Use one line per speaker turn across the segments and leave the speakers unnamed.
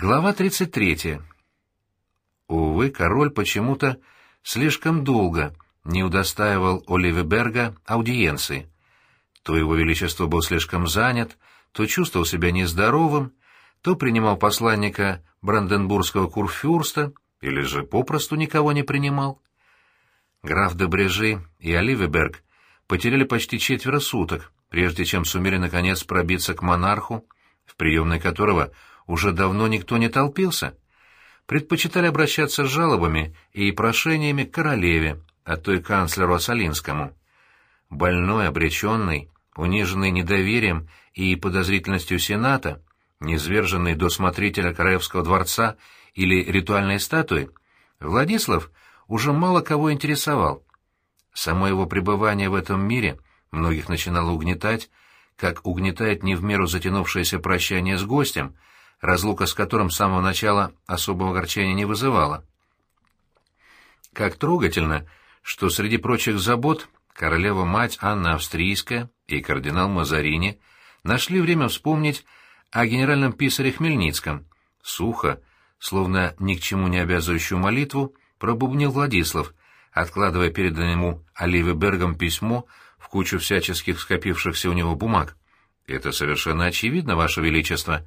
Глава 33. Увы, король почему-то слишком долго не удостаивал Оливеберга аудиенции. То его величество был слишком занят, то чувствовал себя нездоровым, то принимал посланника Бранденбургского курфюрста, или же попросту никого не принимал. Граф де Брежи и Оливеберг потеряли почти четверо суток, прежде чем сумели наконец пробиться к монарху, в приемной которого уже давно никто не толпился. Предпочитали обращаться с жалобами и прошениями к королеве, а то и канцлеру Осолинскому. Больной, обреченный, униженный недоверием и подозрительностью Сената, низверженный до смотрителя Королевского дворца или ритуальной статуи, Владислав уже мало кого интересовал. Само его пребывание в этом мире многих начинало угнетать, как угнетает не в меру затянувшееся прощание с гостем, разлука с которым с самого начала особого огорчения не вызывала. Как трогательно, что среди прочих забот королева-мать Анна Австрийская и кардинал Мазарини нашли время вспомнить о генеральном писаре Хмельницком. Сухо, словно ни к чему не обязывающую молитву, пробубнил Владислав, откладывая перед ему Оливе Бергом письмо в кучу всяческих скопившихся у него бумаг. «Это совершенно очевидно, Ваше Величество.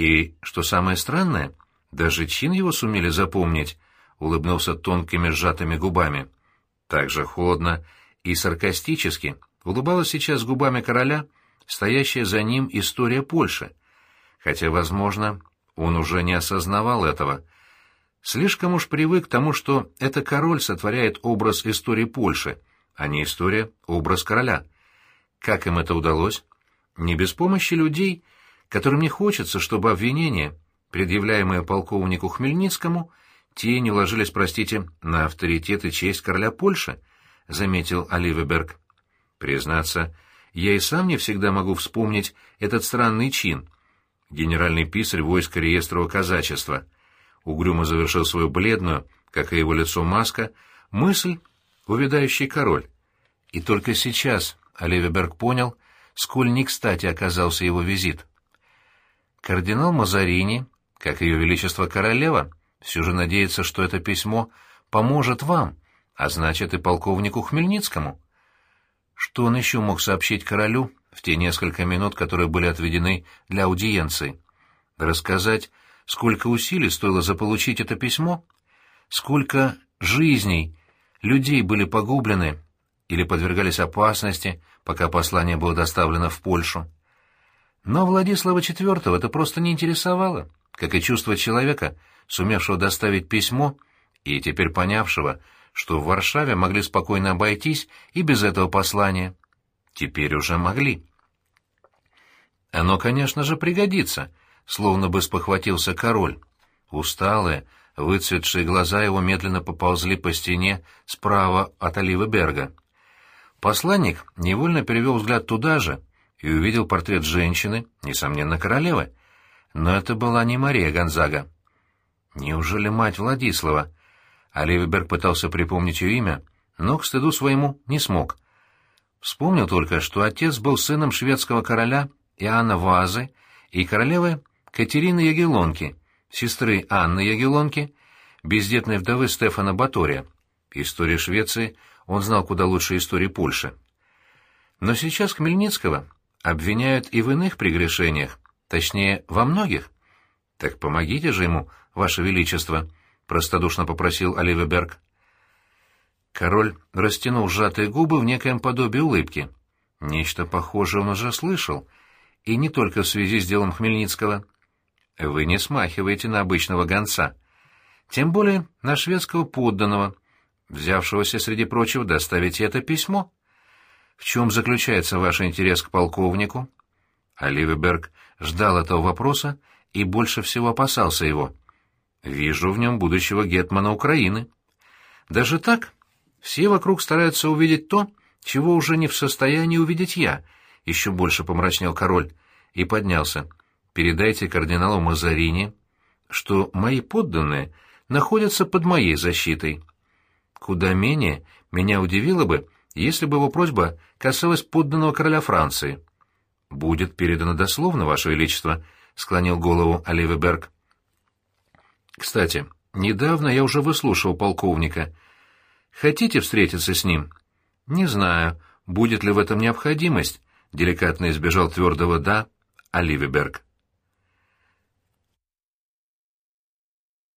И, что самое странное, даже чин его сумели запомнить», — улыбнулся тонкими сжатыми губами. Так же холодно и саркастически улыбалась сейчас губами короля, стоящая за ним история Польши. Хотя, возможно, он уже не осознавал этого. Слишком уж привык к тому, что это король сотворяет образ истории Польши, а не история — образ короля. Как им это удалось? Не без помощи людей, которым не хочется, чтобы обвинения, предъявляемые полковнику Хмельницкому, те не ложились, простите, на авторитет и честь короля Польши, — заметил Оливеберг. Признаться, я и сам не всегда могу вспомнить этот странный чин. Генеральный писарь войска реестрового казачества. Угрюмо завершил свою бледную, как и его лицо маска, мысль увядающий король. И только сейчас Оливеберг понял, сколь не кстати оказался его визит. Кардинал Мазарини, как ее величество королева, все же надеется, что это письмо поможет вам, а значит и полковнику Хмельницкому. Что он еще мог сообщить королю в те несколько минут, которые были отведены для аудиенции? Рассказать, сколько усилий стоило заполучить это письмо? Сколько жизней, людей были погублены или подвергались опасности, пока послание было доставлено в Польшу? Но Владислава IV это просто не интересовало, как и чувство человека, сумевшего доставить письмо и теперь понявшего, что в Варшаве могли спокойно обойтись и без этого послания. Теперь уже могли. Оно, конечно же, пригодится, словно бы спохватился король. Усталые, выцветшие глаза его медленно поползли по стене справа от Оливы Берга. Посланник невольно перевел взгляд туда же, и увидел портрет женщины, несомненно, королевы. Но это была не Мария Гонзага. Неужели мать Владислава? Оливерберг пытался припомнить ее имя, но к стыду своему не смог. Вспомнил только, что отец был сыном шведского короля Иоанна Вазы и королевы Катерины Ягеллонки, сестры Анны Ягеллонки, бездетной вдовы Стефана Батория. Истории Швеции он знал куда лучше истории Польши. Но сейчас Хмельницкого обвиняют и в иных прегрешениях, точнее, во многих. Так помогите же ему, ваше величество, простодушно попросил Оливеберг. Король растянул сжатые губы в некоем подобии улыбки. Нечто похожее он уже слышал, и не только в связи с делом Хмельницкого. Вы не смахиваете на обычного гонца. Тем более на шведского подданного, взявшегося, среди прочего, доставить это письмо. В чем заключается ваш интерес к полковнику? Оливеберг ждал этого вопроса и больше всего опасался его. Вижу в нем будущего гетмана Украины. Даже так? Все вокруг стараются увидеть то, чего уже не в состоянии увидеть я, еще больше помрачнел король и поднялся. Передайте кардиналу Мазарини, что мои подданные находятся под моей защитой. Куда менее меня удивило бы, если бы его просьба касалась подданного короля Франции. «Будет передано дословно, Ваше Величество», — склонил голову Оливеберг. Кстати, недавно я уже выслушал полковника. Хотите встретиться с ним? Не знаю, будет ли в этом необходимость, деликатно избежал твердого «да» Оливеберг.